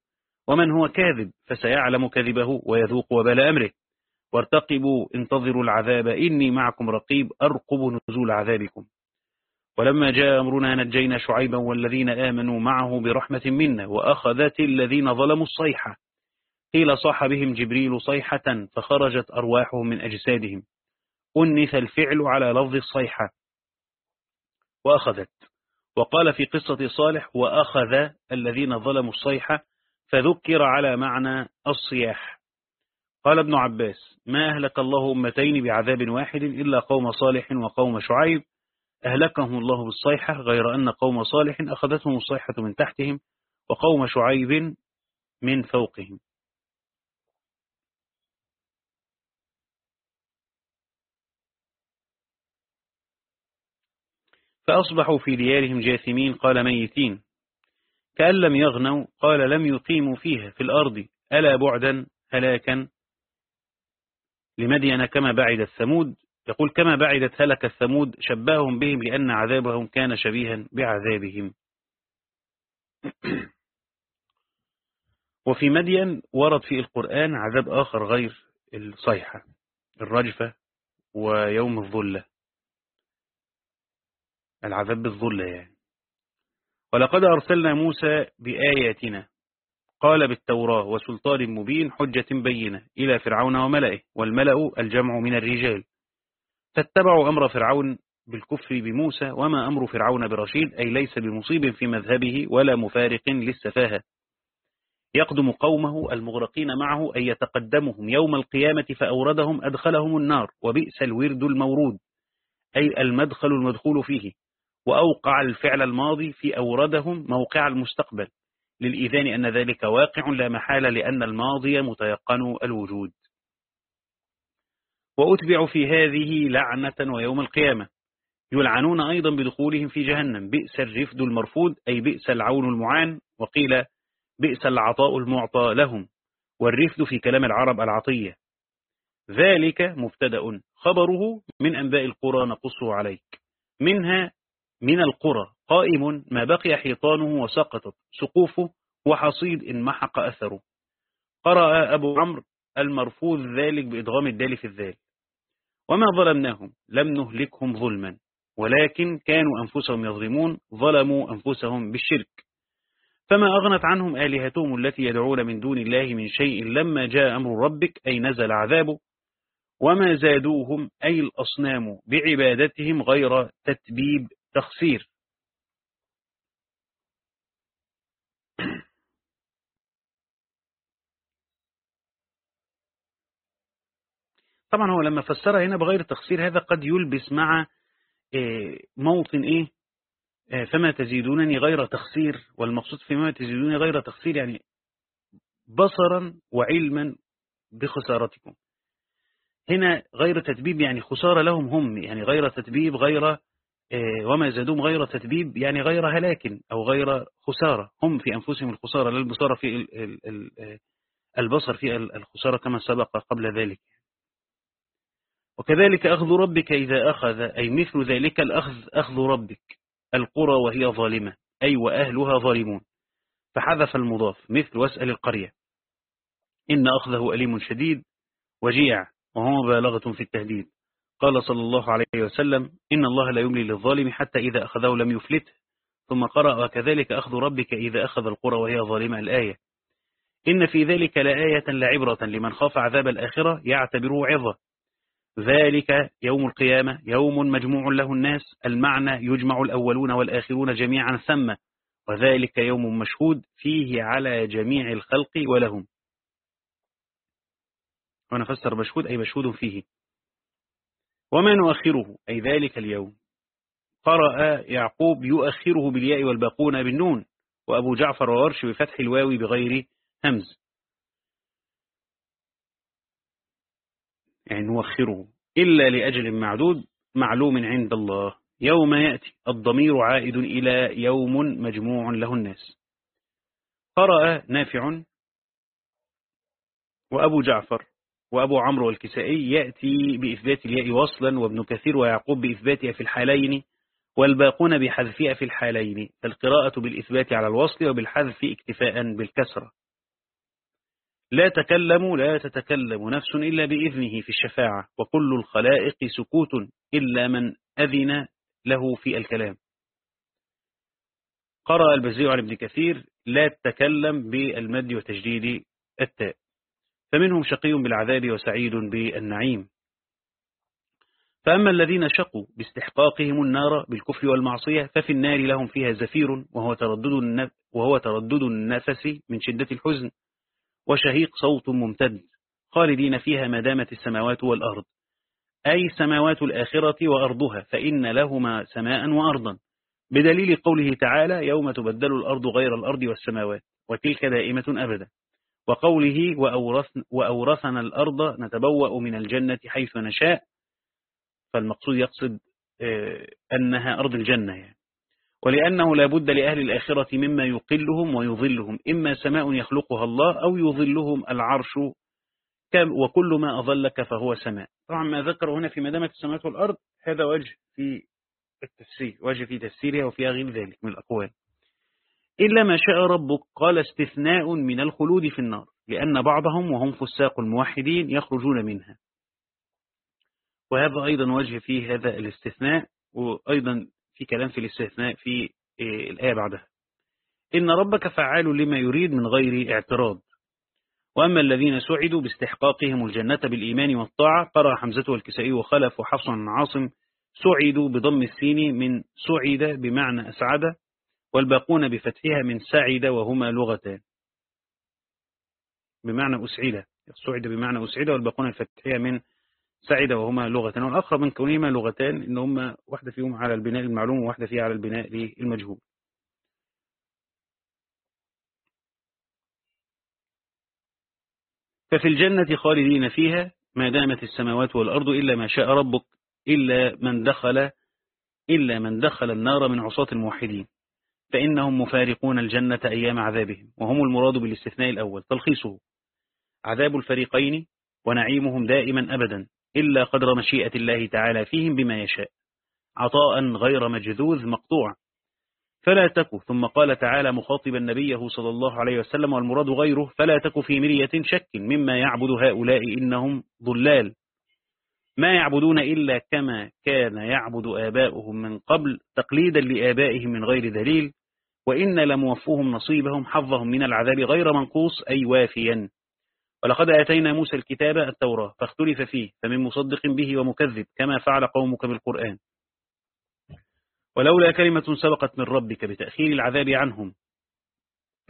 ومن هو كاذب فسيعلم كذبه ويذوق وبال أمره. وارتقبوا انتظروا العذاب إني معكم رقيب أرقب نزول عذابكم. ولما جاء أمرنا نجينا شعيبا والذين آمنوا معه برحمة منا وأخذت الذين ظلموا الصيحة قيل صاح بهم جبريل صيحة فخرجت أرواحهم من أجسادهم. أنث الفعل على لفظ الصيحة وأخذت. وقال في قصة صالح وأخذ الذين ظلموا الصيحة فذكر على معنى الصياح. قال ابن عباس ما أهلك الله أمتين بعذاب واحد إلا قوم صالح وقوم شعيب أهلكهم الله بالصيحة غير أن قوم صالح أخذتهم الصيحة من تحتهم وقوم شعيب من فوقهم. فأصبحوا في ديارهم جاثمين قال ميتين. كأن لم يغنوا قال لم يقيموا فيها في الأرض. ألا بعدا هلاكا لمدين كما بعد الثمود؟ يقول كما بعدت هلك الثمود شبههم بهم لأن عذابهم كان شبيها بعذابهم. وفي مدين ورد في القرآن عذاب آخر غير الصيحة الرجفة ويوم الظلة. العذاب بالظلة يعني. ولقد أرسلنا موسى بآياتنا. قال بالتوراة وسلطان مبين حجة بينة إلى فرعون وملئه والملأ الجمع من الرجال. فاتبعوا أمر فرعون بالكفر بموسى وما أمر فرعون برشيد أي ليس بمصيب في مذهبه ولا مفارق للسفاهة. يقدم قومه المغرقين معه أن يتقدمهم يوم القيامة فأوردهم أدخلهم النار وبئس الورد المورود أي المدخل المدخول فيه. وأوقع الفعل الماضي في أوردهم موقع المستقبل. للإذان أن ذلك واقع لا محالة لأن الماضي متيقن الوجود. وأتبعوا في هذه لعنة ويوم القيامة. يلعنون أيضا بدخولهم في جهنم. بئس الرفد المرفود أي بئس العون المعان. وقيل بئس العطاء المعطى لهم. والرفد في كلام العرب العطية. ذلك مبتدأ. خبره من أنباء القرى نقصه عليك. منها من القرى. قائم ما بقي حيطانه وسقطت. سقوفه وحصيد إن محق أثره. قرأ أبو عمرو المرفوض ذلك بإدغام الدال في الذال. وما ظلمناهم لم نهلكهم ظلما ولكن كانوا أنفسهم يظلمون ظلموا أنفسهم بالشرك. فما أغنت عنهم آلهتهم التي يدعون من دون الله من شيء لما جاء أمر ربك أي نزل عذابه وما زادوهم أي الأصنام بعبادتهم غير تتبيب تخسير. طبعا هو لما فسرها هنا بغير تخسير هذا قد يلبس مع آه، موطن إيه؟ آه، فما تزيدونني غير تخسير والمقصود فيما تزيدونني غير تخسير يعني بصرا وعلما بخسارتكم. هنا غير تتبيب يعني خسارة لهم هم يعني غير تتبيب غير آه، وما زادوهم غير تتبيب يعني غير هلاك أو غير خسارة. هم في أنفسهم الخسارة لا في البصر في الخسارة كما سبق قبل ذلك. وكذلك أخذ ربك إذا أخذ أي مثل ذلك الأخذ أخذ ربك القرى وهي ظالمة أي وأهلها ظالمون. فحذف المضاف مثل واسأل القرية. إن أخذه أليم شديد وجيع وهو مبالغة في التهديد. قال صلى الله عليه وسلم إن الله لا يملي للظالم حتى إذا أخذه لم يفلته. ثم قرأ وكذلك أخذ ربك إذا أخذ القرى وهي ظالمة الآية. إن في ذلك لآية لعبرة لمن خاف عذاب الآخرة يعتبره عظة. ذلك يوم القيامة يوم مجموع له الناس المعنى يجمع الأولون والآخرون جميعا ثم وذلك يوم مشهود فيه على جميع الخلق ولهم. ونفسر مشهود أي مشهود فيه. وما نؤخره؟ أي ذلك اليوم. قرأ يعقوب يؤخره بالياء والباقون بالنون وأبو جعفر وورش بفتح الواو بغير همز. يعني نوخره إلا لأجل معدود معلوم عند الله. يوم يأتي الضمير عائد إلى يوم مجموع له الناس. قرأ نافع وأبو جعفر وأبو عمرو والكسائي يأتي بإثبات الياء وصلا وابن كثير ويعقوب بإثباتها في الحالين والباقون بحذفها في الحالين. فالقراءة بالإثبات على الوصل وبالحذف اكتفاء بالكسرة. لا تكلم لا تتكلم نفس إلا بإذنه في الشفاعة وكل الخلائق سكوت إلا من أذن له في الكلام. قرأ البزيع عن ابن كثير لا تتكلم بالمد وتجديد التاء. فمنهم شقي بالعذاب وسعيد بالنعيم. فأما الذين شقوا باستحقاقهم النار بالكفر والمعصية ففي النار لهم فيها زفير وهو تردد, وهو تردد النفس من شدة الحزن وشهيق صوت ممتد خالدين فيها ما دامت السماوات والأرض. أي سماوات الآخرة وأرضها فإن لهما سماء وأرضا. بدليل قوله تعالى يوم تبدل الأرض غير الأرض والسماوات وتلك دائمة أبدا. وقوله وأورثنا الأرض نتبوأ من الجنة حيث نشاء. فالمقصود يقصد آه، أنها أرض الجنة يعني. ولأنه لا بد لأهل الآخرة مما يقلهم ويظلهم إما سماء يخلقها الله أو يظلهم العرش وكل ما أظلك فهو سماء. طبعا ما ذكر هنا في مدامة السماوات والأرض هذا وجه في التفسير وجه في تفسيرها وفيها غير ذلك من الأقوال. إلا ما شاء ربك قال استثناء من الخلود في النار لأن بعضهم وهم فساق الموحدين يخرجون منها. وهذا أيضا وجه في هذا الاستثناء وأيضا في كلام في الاستثناء في إيه، الآية بعدها. إن ربك فعال لما يريد من غير اعتراض. وأما الذين سعدوا باستحقاقهم الجنة بالإيمان والطاعة قرأ حمزة والكسائي وخلف وحفص عاصم سعدوا بضم السين من سعد بمعنى أسعد والباقون بفتحها من سعد وهما لغتان. بمعنى أسعد سعد بمعنى أسعد والباقون بفتحها من سعد وهما لغتان والأقرب من كونهما لغتان إن هما واحدة فيهم على البناء المعلوم وواحدة فيها على البناء المجهول. ففي الجنة خالدين فيها ما دامت السماوات والأرض إلا ما شاء ربك إلا من دخل إلا من دخل النار من عصاة الموحدين. فإنهم مفارقون الجنة أيام عذابهم وهم المراد بالاستثناء الأول تلخيصه. عذاب الفريقين ونعيمهم دائما أبدا. إلا قدر مشيئة الله تعالى فيهم بما يشاء. عطاء غير مجذوذ مقطوع. فلا تك ثم قال تعالى مخاطبا نبيه صلى الله عليه وسلم والمراد غيره فلا تك في مرية شك مما يعبد هؤلاء إنهم ضلال. ما يعبدون إلا كما كان يعبد آباؤهم من قبل تقليدا لآبائهم من غير دليل. وإن لموفوهم نصيبهم حظهم من العذاب غير منقوص أي وافيا. ولقد آتينا موسى الكتاب التوراة فاختلف فيه فمن مصدق به ومكذب كما فعل قومك بالقرآن. ولولا كلمة سبقت من ربك بتأخير العذاب عنهم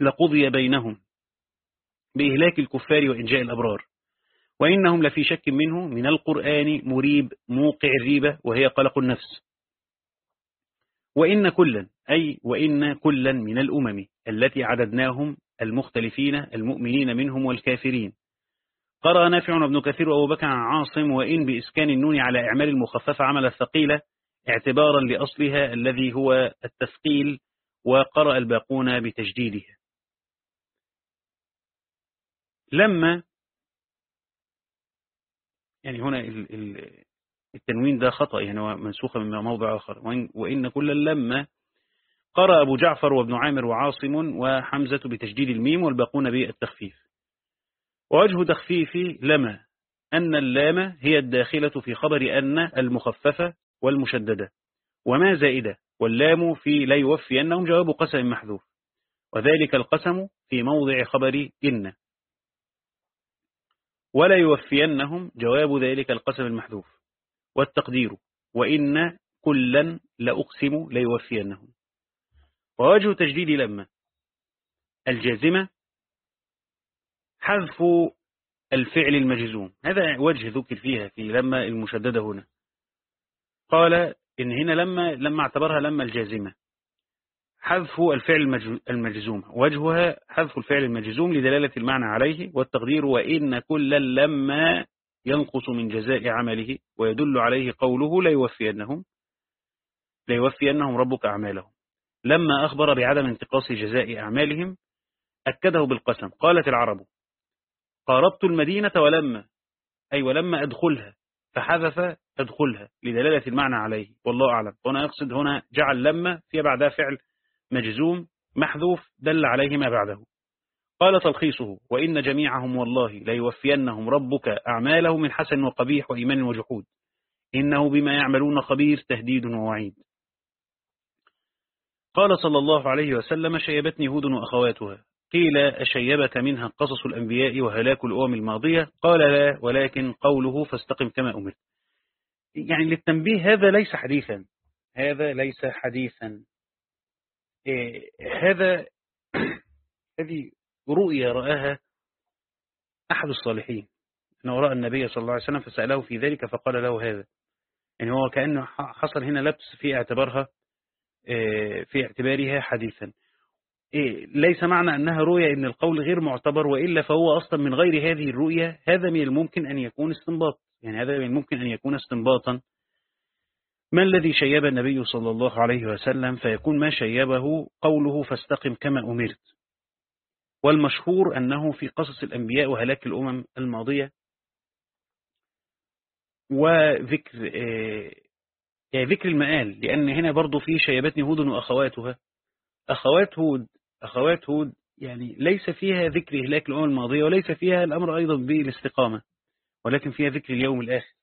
لقضي بينهم بإهلاك الكفار وإنجاء الأبرار. وإنهم لفي شك منه من القرآن مريب موقع الريبة وهي قلق النفس. وإن كلا أي وإن كلا من الأمم التي عددناهم المختلفين المؤمنين منهم والكافرين. قرأ نافع ابن كثير وأبو بكر عاصم وإن بإسكان النون على إعمال المخففة عمل الثقيلة اعتبارا لأصلها الذي هو التثقيل وقرأ الباقون بتجديدها. لما يعني هنا التنوين ده خطأ يعني هو منسوخ من موضع آخر. وإن كل لما قرأ أبو جعفر وابن عامر وعاصم وحمزة بتجديد الميم والباقون بالتخفيف. ووجه تخفيف لما؟ أن اللام هي الداخلة في خبر أن المخففة والمشددة. وما زائدة؟ واللام في لا يوفي أنهم جواب قسم محذوف. وذلك القسم في موضع خبر إن. ولا يوفينهم جواب ذلك القسم المحذوف. والتقدير وإن كلا لأقسم ليوفينهم ووجه تجديد لما؟ الجازمة حذف الفعل المجزوم. هذا وجه ذكر فيها في لما المشددة هنا. قال إن هنا لما لما اعتبرها لما الجازمة. حذف الفعل المجزوم. وجهها حذف الفعل المجزوم لدلالة المعنى عليه والتقدير وإن كل لما ينقص من جزاء عمله ويدل عليه قوله ليوفينهم ليوفينهم ربك أعمالهم. لما أخبر بعدم انتقاص جزاء أعمالهم أكده بالقسم. قالت العرب قاربت المدينة ولما أي ولما أدخلها فحذف أدخلها لدلالة المعنى عليه والله أعلم. هنا يقصد هنا جعل لما في بعدها فعل مجزوم محذوف دل عليه ما بعده. قال تلخيصه وإن جميعهم والله ليوفينهم ربك أعمالهم من حسن وقبيح وإيمان وجحود. إنه بما يعملون خبير تهديد ووعيد. قال صلى الله عليه وسلم شيبتني هود وأخواتها. قيل أشيبك منها قصص الأنبياء وهلاك الأمم الماضية. قال لا ولكن قوله فاستقم كما أمرت. يعني للتنبيه هذا ليس حديثا. هذا ليس حديثا. إيه هذا هذه رؤية رآها أحد الصالحين. أنه رأى النبي صلى الله عليه وسلم فسأله في ذلك فقال له هذا. يعني هو كأنه حصل هنا لبس في اعتبارها في اعتبارها حديثا. إيه، ليس معنى أنها رؤية إن القول غير معتبر وإلا فهو أصلا من غير هذه الرؤية هذا من الممكن أن يكون استنباط. يعني هذا من الممكن أن يكون استنباطا. ما الذي شيب النبي صلى الله عليه وسلم فيكون ما شيبه قوله فاستقم كما أمرت؟ والمشهور أنه في قصص الأنبياء وهلاك الأمم الماضية وذكر آه، يعني ذكر المآل لأن هنا برضو في شيبتني هود وأخواتها. أخوات هود أخوات هود يعني ليس فيها ذكر إهلاك الأمم الماضية وليس فيها الأمر أيضا بالاستقامة ولكن فيها ذكر اليوم الآخر.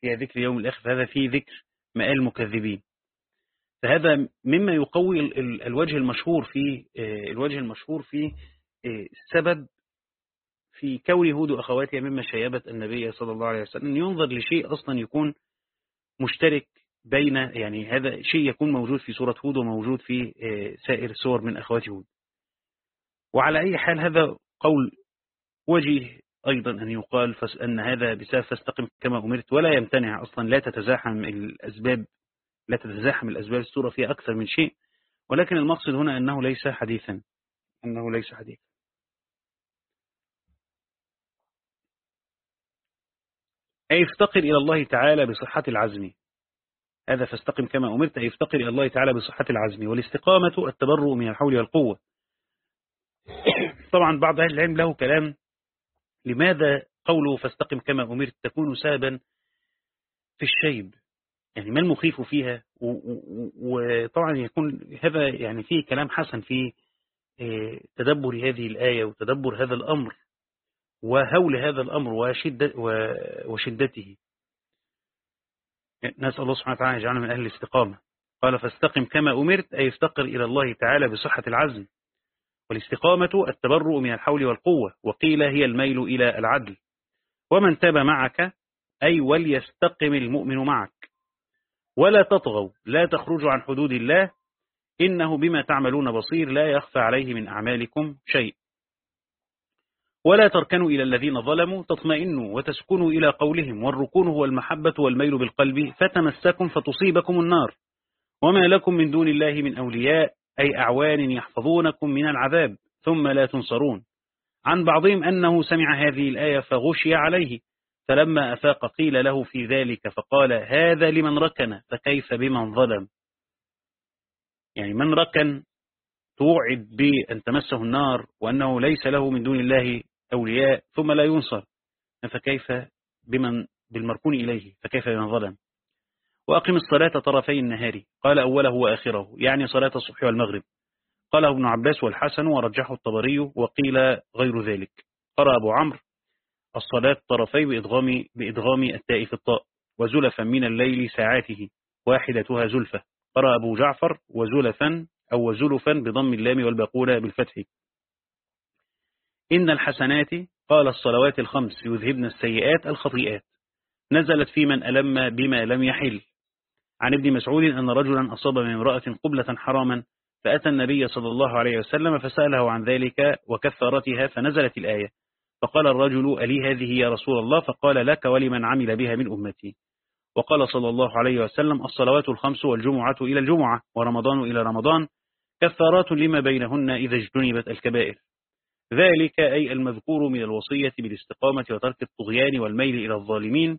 فيها ذكر اليوم الآخر فهذا فيه ذكر مآل المكذبين فهذا مما يقوي الوجه المشهور في آه، الوجه المشهور في آه، السبب في كون هود وأخواتها مما شيبت النبي صلى الله عليه وسلم. ينظر لشيء أصلا يكون مشترك بين يعني هذا شيء يكون موجود في سورة هود وموجود في آه، سائر السور من أخوات هود. وعلى أي حال هذا قول وجيه أيضا أن يقال أن هذا بسبب فاستقم كما أمرت ولا يمتنع أصلا لا تتزاحم الأسباب لا تتزاحم الأسباب السورة فيها أكثر من شيء. ولكن المقصد هنا أنه ليس حديثا أنه ليس حديثا. أي افتقر إلى الله تعالى بصحة العزم. هذا فاستقم كما أمرت أي افتقر إلى الله تعالى بصحة العزم والاستقامة التبرؤ من الحول والقوة. طبعا بعض أهل العلم له كلام لماذا قوله فاستقم كما أمرت تكون سابا في الشيب؟ يعني ما المخيف فيها؟ وطبعا يكون هذا يعني فيه كلام حسن في آه، تدبر هذه الآية وتدبر هذا الأمر وهول هذا الأمر وشدة وشدته. نسأل الله سبحانه وتعالى يجعلنا من أهل الاستقامة. قال فاستقم كما أمرت أي افتقر إلى الله تعالى بصحة العزم. والاستقامة التبرؤ من الحول والقوة وقيل هي الميل إلى العدل. ومن تاب معك أي وليستقم المؤمن معك. ولا تطغوا لا تخرجوا عن حدود الله. إنه بما تعملون بصير لا يخفى عليه من أعمالكم شيء. ولا تركنوا إلى الذين ظلموا تطمئنوا وتسكنوا إلى قولهم والركون هو المحبة والميل بالقلب فتمسكم فتصيبكم النار. وما لكم من دون الله من أولياء أي أعوان يحفظونكم من العذاب ثم لا تنصرون. عن بعضهم أنه سمع هذه الآية فغشي عليه فلما أفاق قيل له في ذلك فقال هذا لمن ركن فكيف بمن ظلم؟ يعني من ركن توعد بأن تمسه النار وأنه ليس له من دون الله أولياء ثم لا ينصر. فكيف بمن بالمركون إليه؟ فكيف بمن ظلم؟ وأقم الصلاة طرفي النهار. قال أوله وآخره يعني صلاة الصبح والمغرب. قال ابن عباس والحسن ورجحه الطبري وقيل غير ذلك. قرأ أبو عمرو الصلاة طرفي بإدغام, بإدغام التاء في الطاء وزلفا من الليل ساعاته واحدتها زلفة. قرأ أبو جعفر وزلفا أو زلفا بضم اللام والباقولة بالفتح. إن الحسنات قال الصلوات الخمس يذهبن السيئات الخطيئات. نزلت في من ألم بما لم يحل. عن ابن مسعود أن رجلا أصاب من امرأة قبلة حراما فأتى النبي صلى الله عليه وسلم فسأله عن ذلك وكثرتها فنزلت الآية. فقال الرجل ألي هذه يا رسول الله؟ فقال لك ولمن عمل بها من أمتي. وقال صلى الله عليه وسلم الصلوات الخمس والجمعة إلى الجمعة ورمضان إلى رمضان كثارات لما بينهن إذا اجتنبت الكبائر. ذلك أي المذكور من الوصية بالاستقامة وترك الطغيان والميل إلى الظالمين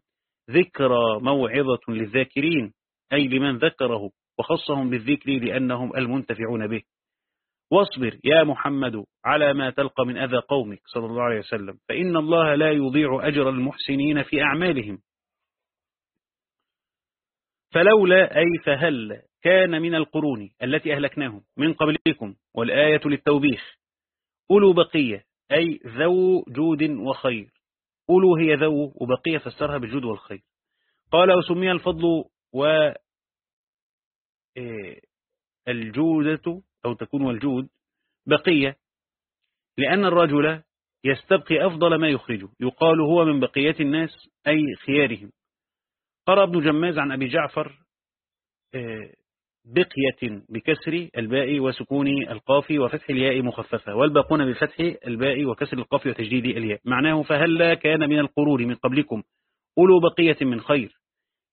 ذكرى موعظة للذاكرين أي لمن ذكره وخصهم بالذكر لأنهم المنتفعون به. واصبر يا محمد على ما تلقى من أذى قومك صلى الله عليه وسلم فإن الله لا يضيع أجر المحسنين في أعمالهم. فلولا أي فهل كان من القرون التي أهلكناهم من قبلكم والآية للتوبيخ أولو بقية أي ذو جود وخير. أولو هي ذو وبقية فسرها بالجود والخير. قال وسمي الفضل و إيه، الجودة أو تكون الجود بقية. لأن الرجل يستبقي أفضل ما يخرجه. يقال هو من بقية الناس أي خيارهم. قرأ ابن جماز عن أبي جعفر إيه، بقية بكسر الباء وسكون القاف وفتح الياء مخففة والباقون بفتح الباء وكسر القاف وتجديد الياء. معناه فهلا كان من القرور من قبلكم أولو بقية من خير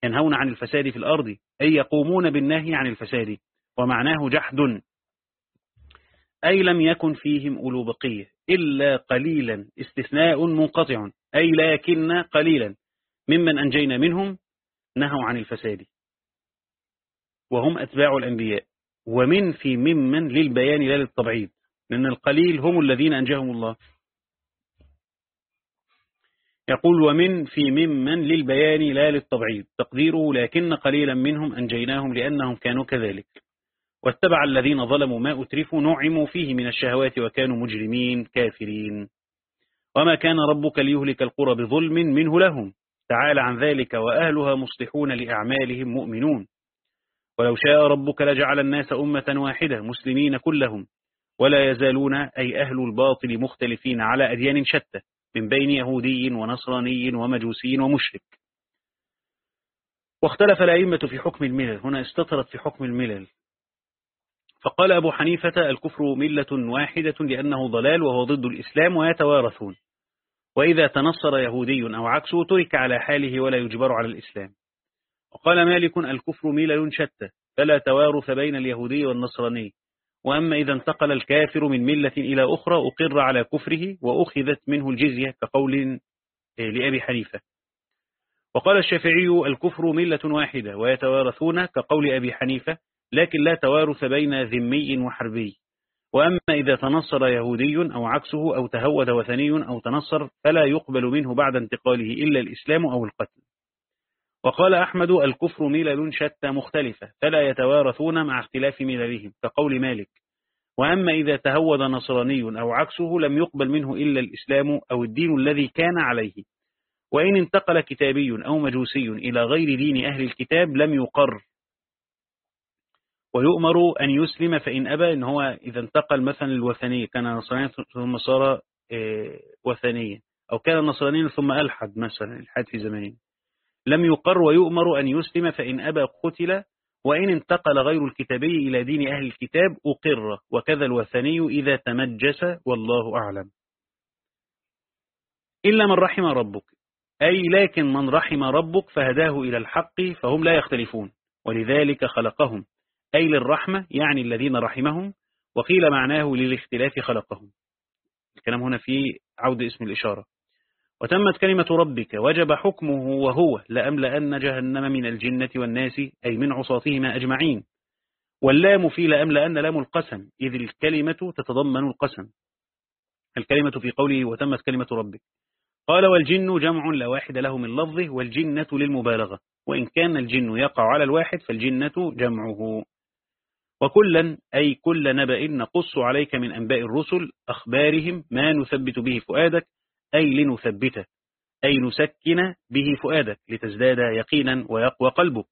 ينهون عن الفساد في الأرض أي يقومون بالنهي عن الفساد؟ ومعناه جحد. أي لم يكن فيهم أولو بقية إلا قليلا استثناء منقطع. أي لكن قليلا. ممن أنجينا منهم نهوا عن الفساد. وهم أتباع الأنبياء. ومن في ممن للبيان لا للتبعيد. لأن القليل هم الذين أنجاهم الله. يقول ومن في ممن للبيان لا للتبعيد. تقديره لكن قليلا منهم أنجيناهم لأنهم كانوا كذلك. واتبع الذين ظلموا ما أترفوا نعموا فيه من الشهوات وكانوا مجرمين كافرين. وما كان ربك ليهلك القرى بظلم منه لهم. تعالى عن ذلك وأهلها مصلحون لأعمالهم مؤمنون. ولو شاء ربك لجعل الناس أمة واحدة مسلمين كلهم ولا يزالون أي أهل الباطل مختلفين على أديان شتى من بين يهودي ونصراني ومجوسي ومشرك. واختلف الأئمة في حكم الملل هنا استطرت في حكم الملل. فقال أبو حنيفة الكفر ملة واحدة لأنه ضلال وهو ضد الإسلام ويتوارثون. وإذا تنصر يهودي أو عكسه ترك على حاله ولا يجبر على الإسلام. وقال مالك الكفر ملل شتى فلا توارث بين اليهودي والنصراني. وأما إذا انتقل الكافر من ملة إلى أخرى أقر على كفره وأخذت منه الجزية كقول لأبي حنيفة. وقال الشافعي الكفر ملة واحدة ويتوارثون كقول أبي حنيفة لكن لا توارث بين ذمي وحربي. وأما إذا تنصر يهودي أو عكسه أو تهود وثني أو تنصر فلا يقبل منه بعد انتقاله إلا الإسلام أو القتل. وقال أحمد الكفر ملل شتى مختلفة فلا يتوارثون مع اختلاف مللهم كقول مالك. وأما إذا تهود نصراني أو عكسه لم يقبل منه إلا الإسلام أو الدين الذي كان عليه. وإن انتقل كتابي أو مجوسي إلى غير دين أهل الكتاب لم يقر. ويؤمر أن يسلم فإن أبى إن هو إذا انتقل مثلا الوثنية كان نصرانيا ثم صار آه، وثنيا أو كان نصرانيا ثم ألحد مثلا ألحد في زمانه لم يقر ويؤمر أن يسلم فإن أبى قتل وإن انتقل غير الكتابي إلى دين أهل الكتاب أقر. وكذا الوثني إذا تمجس والله أعلم. إلا من رحم ربك. أي لكن من رحم ربك فهداه إلى الحق فهم لا يختلفون. ولذلك خلقهم. أي للرحمة يعني الذين رحمهم. وقيل معناه للاختلاف خلقهم. الكلام هنا في عود اسم الإشارة. وتمت كلمة ربك وجب حكمه وهو لأملأن جهنم من الجنة والناس أي من عصاتهما أجمعين. واللام في لأملأن لام القسم إذ الكلمة تتضمن القسم. الكلمة في قوله وتمت كلمة ربك. قال والجن جمع لا واحد له من لفظه والجنة للمبالغة. وإن كان الجن يقع على الواحد فالجنة جمعه. وكلا أي كل نبأ نقص عليك من أنباء الرسل أخبارهم ما نثبت به فؤادك أي لنثبته أي نسكن به فؤادك لتزداد يقينا ويقوى قلبك.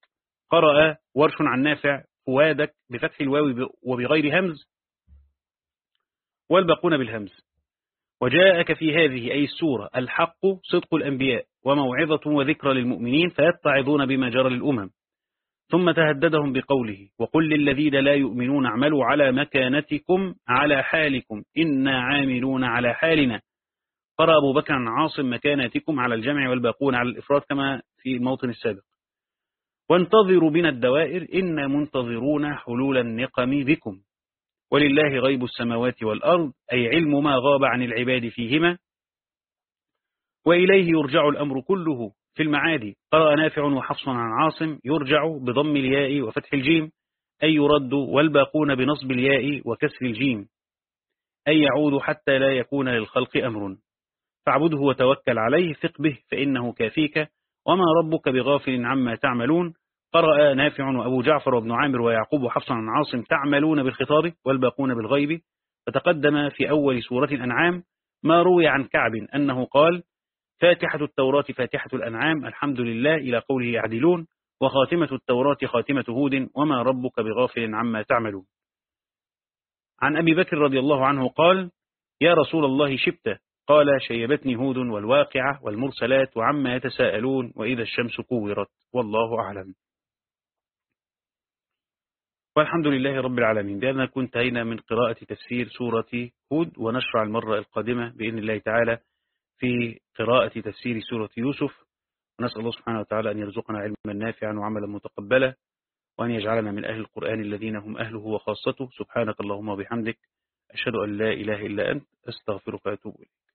قرأ ورش عن نافع فؤادك بفتح الواو وبغير همز. والباقون بالهمز. وجاءك في هذه أي السورة الحق صدق الأنبياء وموعظة وذكرى للمؤمنين فيتعظون بما جرى للأمم. ثم تهددهم بقوله وقل للذين لا يؤمنون اعملوا على مكانتكم على حالكم إنا عاملون على حالنا. قرأ أبو بكر عن عاصم مكانتكم على الجمع والباقون على الإفراد كما في الموطن السابق. وانتظروا بنا الدوائر إنا منتظرون حلول النقم بكم. ولله غيب السماوات والأرض أي علم ما غاب عن العباد فيهما. وإليه يرجع الأمر كله في المعاد. قرأ نافع وحفص عن عاصم يرجع بضم الياء وفتح الجيم. أي يرد والباقون بنصب الياء وكسر الجيم. أي يعود حتى لا يكون للخلق أمر. فاعبده وتوكل عليه ثق به فإنه كافيك. وما ربك بغافل عما تعملون. قرأ نافع وأبو جعفر وابن عامر ويعقوب وحفص عن عاصم تعملون بالخطاب والباقون بالغيب. فتقدم في أول سورة الأنعام ما روي عن كعب أنه قال فاتحة التوراة فاتحة الأنعام الحمد لله إلى قوله يعدلون. وخاتمة التوراة خاتمة هود وما ربك بغافل عما تعملون. عن أبي بكر رضي الله عنه قال يا رسول الله شبت قال شيبتني هود والواقعة والمرسلات وعما يتساءلون وإذا الشمس كورت. والله أعلم. والحمد لله رب العالمين. بأننا نكون انتهينا من قراءة تفسير سورة هود ونشرع المرة القادمة بإذن الله تعالى في قراءة تفسير سورة يوسف. ونسأل الله سبحانه وتعالى أن يرزقنا علما نافعا وعملا متقبلا وأن يجعلنا من أهل القرآن الذين هم أهله وخاصته. سبحانك اللهم وبحمدك. أشهد أن لا إله إلا أنت. أستغفرك وأتوب إليك.